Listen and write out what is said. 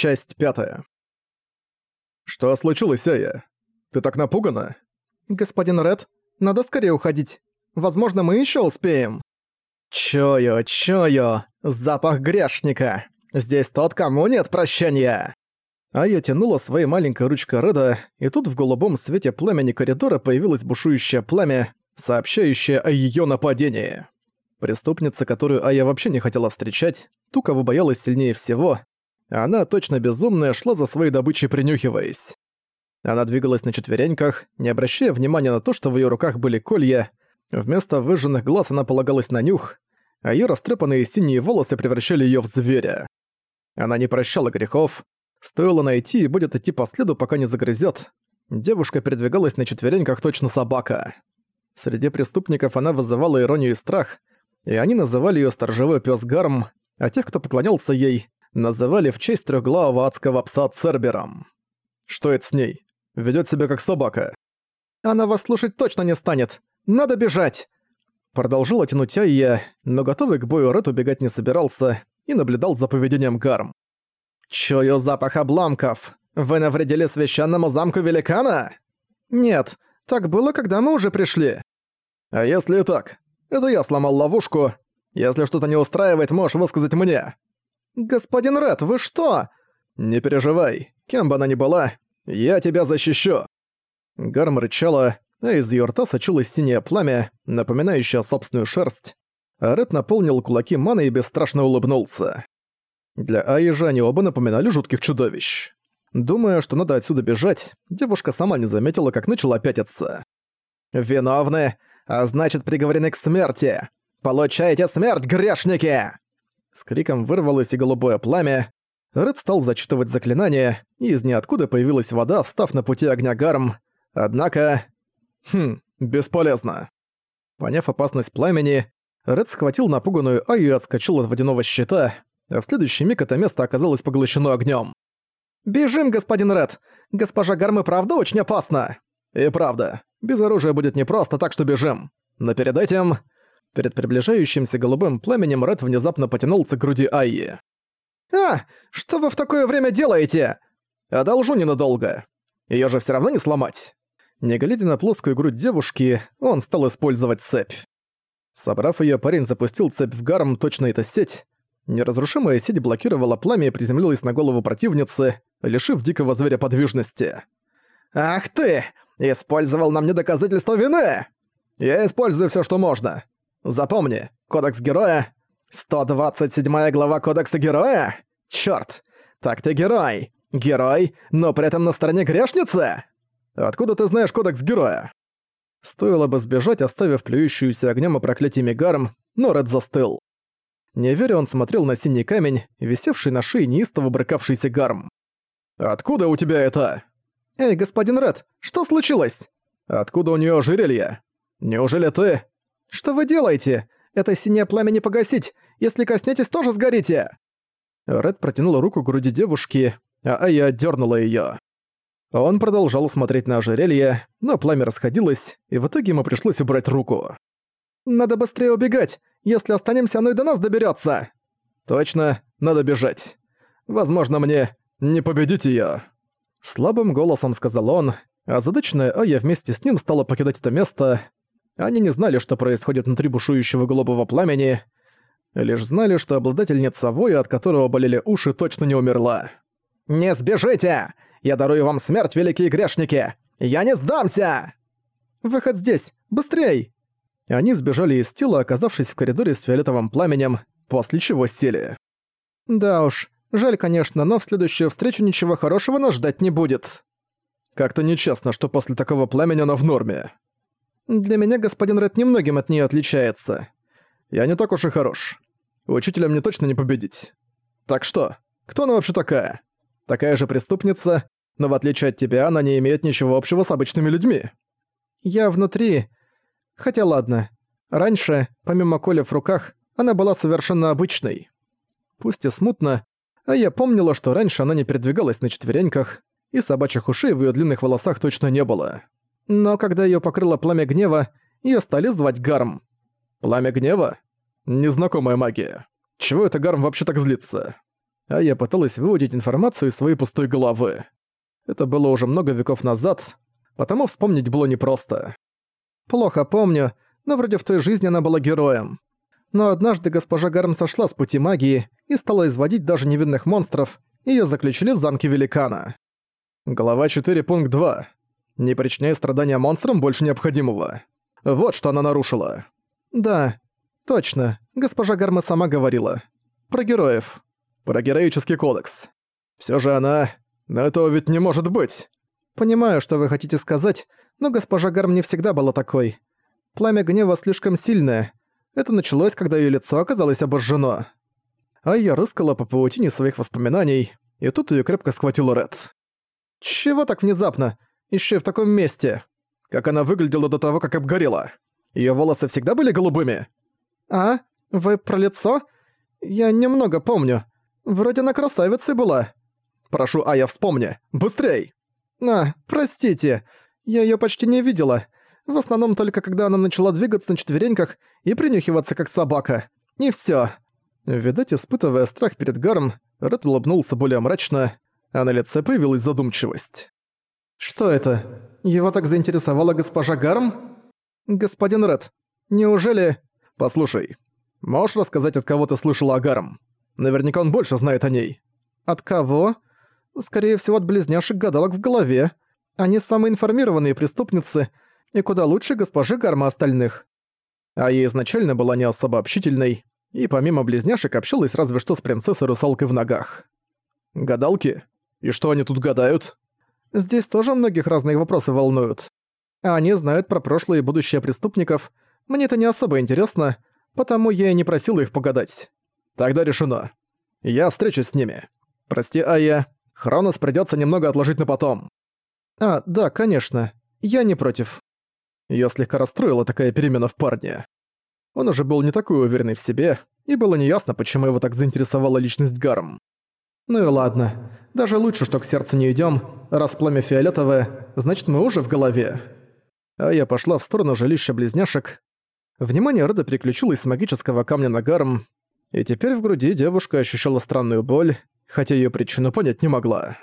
Часть пятая. «Что случилось, Ая? Ты так напугана?» «Господин Ред, надо скорее уходить. Возможно, мы еще успеем». «Чую, чую, запах грешника. Здесь тот, кому нет прощения». Ая тянула своей маленькой ручкой Реда, и тут в голубом свете пламени коридора появилось бушующее пламя, сообщающее о ее нападении. Преступница, которую Ая вообще не хотела встречать, ту, кого боялась сильнее всего, она, точно безумная, шла за своей добычей принюхиваясь. Она двигалась на четвереньках, не обращая внимания на то, что в её руках были колья. Вместо выжженных глаз она полагалась на нюх, а её растрепанные синие волосы превращали её в зверя. Она не прощала грехов. Стоило найти и будет идти по следу, пока не загрызёт. Девушка передвигалась на четвереньках точно собака. Среди преступников она вызывала иронию и страх, и они называли её сторожевой пёс Гарм, а тех, кто поклонялся ей, называли в честь трёхглавого адского пса Цербером. Что это с ней? Ведёт себя как собака. Она вас слушать точно не станет. Надо бежать. Продолжила тянуть я, но готовый к бою Ред убегать не собирался и наблюдал за поведением Гарм. «Чую запах обломков. Вы навредили священному замку великана?» «Нет, так было, когда мы уже пришли». «А если и так? Это я сломал ловушку. Если что-то не устраивает, можешь высказать мне. «Господин Ред, вы что?» «Не переживай, кем бы она ни была, я тебя защищу!» Гарм рычала, а из её рта сочилось синее пламя, напоминающее собственную шерсть. А Ред наполнил кулаки маной и бесстрашно улыбнулся. Для Аи же они оба напоминали жутких чудовищ. Думая, что надо отсюда бежать, девушка сама не заметила, как начала пятиться. «Виновны, а значит приговорены к смерти! Получайте смерть, грешники!» С криком вырвалось и голубое пламя. Ред стал зачитывать заклинание, и из ниоткуда появилась вода, встав на пути огня гарм. Однако... Хм, бесполезно. Поняв опасность пламени, Ред схватил напуганную Аю и отскочил от водяного щита, а в следующий миг это место оказалось поглощено огнем. «Бежим, господин Ред! Госпожа Гарм и правда очень опасна!» «И правда. Без оружия будет непросто, так что бежим. Но перед этим...» Перед приближающимся голубым пламенем Ред внезапно потянулся к груди Айи. «А, что вы в такое время делаете?» «Одолжу ненадолго. Её же всё равно не сломать». Не глядя на плоскую грудь девушки, он стал использовать цепь. Собрав её, парень запустил цепь в гарм, точно эта сеть. Неразрушимая сеть блокировала пламя и приземлилась на голову противницы, лишив дикого зверя подвижности. «Ах ты! Использовал нам недоказательство вины!» «Я использую всё, что можно. Запомни, кодекс героя... 127 глава кодекса героя? Чёрт! Так ты герой! Герой, но при этом на стороне грешницы? Откуда ты знаешь кодекс героя? Стоило бы сбежать, оставив плюющуюся огнем и проклятиями гарм, но Ред застыл. Не веря, он смотрел на синий камень, висевший на шее неистово брыкавшийся гарм. «Откуда у тебя это?» «Эй, господин Ред, что случилось?» «Откуда у неё ожерелье? Неужели ты...» «Что вы делаете? Это синее пламя не погасить! Если коснетесь, тоже сгорите!» Ред протянул руку к груди девушки, а Ая отдернула ее. Он продолжал смотреть на ожерелье, но пламя расходилось, и в итоге ему пришлось убрать руку. «Надо быстрее убегать! Если останемся, оно и до нас доберется. «Точно, надо бежать. Возможно, мне не победить ее. Слабым голосом сказал он, а задачная Ая вместе с ним стала покидать это место, они не знали, что происходит внутри бушующего голубого пламени, лишь знали, что обладательница воя, от которого болели уши, точно не умерла. «Не сбежите! Я дарую вам смерть, великие грешники! Я не сдамся!» «Выход здесь! Быстрей!» Они сбежали из тела, оказавшись в коридоре с фиолетовым пламенем, после чего сели. «Да уж, жаль, конечно, но в следующую встречу ничего хорошего нас ждать не будет». «Как-то нечестно, что после такого пламени оно в норме», для меня господин Ред немногим от нее отличается. Я не так уж и хорош. Учителя мне точно не победить. Так что, кто она вообще такая? Такая же преступница, но в отличие от тебя она не имеет ничего общего с обычными людьми. Я внутри... Хотя ладно. Раньше, помимо Коля в руках, она была совершенно обычной. Пусть и смутно, а я помнила, что раньше она не передвигалась на четвереньках, и собачьих ушей в её длинных волосах точно не было. Но когда её покрыло пламя гнева, её стали звать Гарм. Пламя гнева? Незнакомая магия. Чего это Гарм вообще так злится? а я пыталась выудить информацию из своей пустой головы. Это было уже много веков назад, потому вспомнить было непросто. Плохо помню, но вроде в той жизни она была героем. Но однажды госпожа Гарм сошла с пути магии и стала изводить даже невинных монстров, её заключили в замке великана. Глава 4, пункт 2. Не причиняй страдания монстрам больше необходимого. Вот что она нарушила. Да, точно. Госпожа Гарма сама говорила. Про героев. Про героический кодекс. Всё же она... Но этого ведь не может быть. Понимаю, что вы хотите сказать, но госпожа Гарм не всегда была такой. Пламя гнева слишком сильное. Это началось, когда её лицо оказалось обожжено. А я рыскала по паутине своих воспоминаний, и тут её крепко схватил Ред. «Чего так внезапно? Ещё и в таком месте. Как она выглядела до того, как обгорела? Её волосы всегда были голубыми?» «А? Вы про лицо? Я немного помню. Вроде она красавицей была». «Прошу, Ая, вспомни! Быстрей!» «А, простите, я её почти не видела. В основном только когда она начала двигаться на четвереньках и принюхиваться как собака. И всё». Видать, испытывая страх перед Гаром, Ред улыбнулся более мрачно, а на лице появилась задумчивость. «Что это? Его так заинтересовала госпожа Гарм?» «Господин Ред, неужели...» «Послушай, можешь рассказать, от кого ты слышал о Гарм? Наверняка он больше знает о ней». «От кого?» «Скорее всего, от близняшек-гадалок в голове. Они самые информированные преступницы, и куда лучше госпожи Гарма остальных». А ей изначально была не особо общительной, и помимо близняшек общалась разве что с принцессой-русалкой в ногах. «Гадалки? И что они тут гадают?» Здесь тоже многих разные вопросы волнуют. А они знают про прошлое и будущее преступников. Мне это не особо интересно, потому я и не просил их погадать. Тогда решено. Я встречусь с ними. Прости, Ая, Хронос придётся немного отложить на потом. А, да, конечно. Я не против. Её слегка расстроила такая перемена в парне. Он уже был не такой уверенный в себе, и было неясно, почему его так заинтересовала личность Гарм. Ну и ладно. Даже лучше, что к сердцу не идём. Раз пламя фиолетовое, значит мы уже в голове. А я пошла в сторону жилища близняшек. Внимание Реда переключилось с магического камня на Гарм, и теперь в груди девушка ощущала странную боль, хотя её причину понять не могла.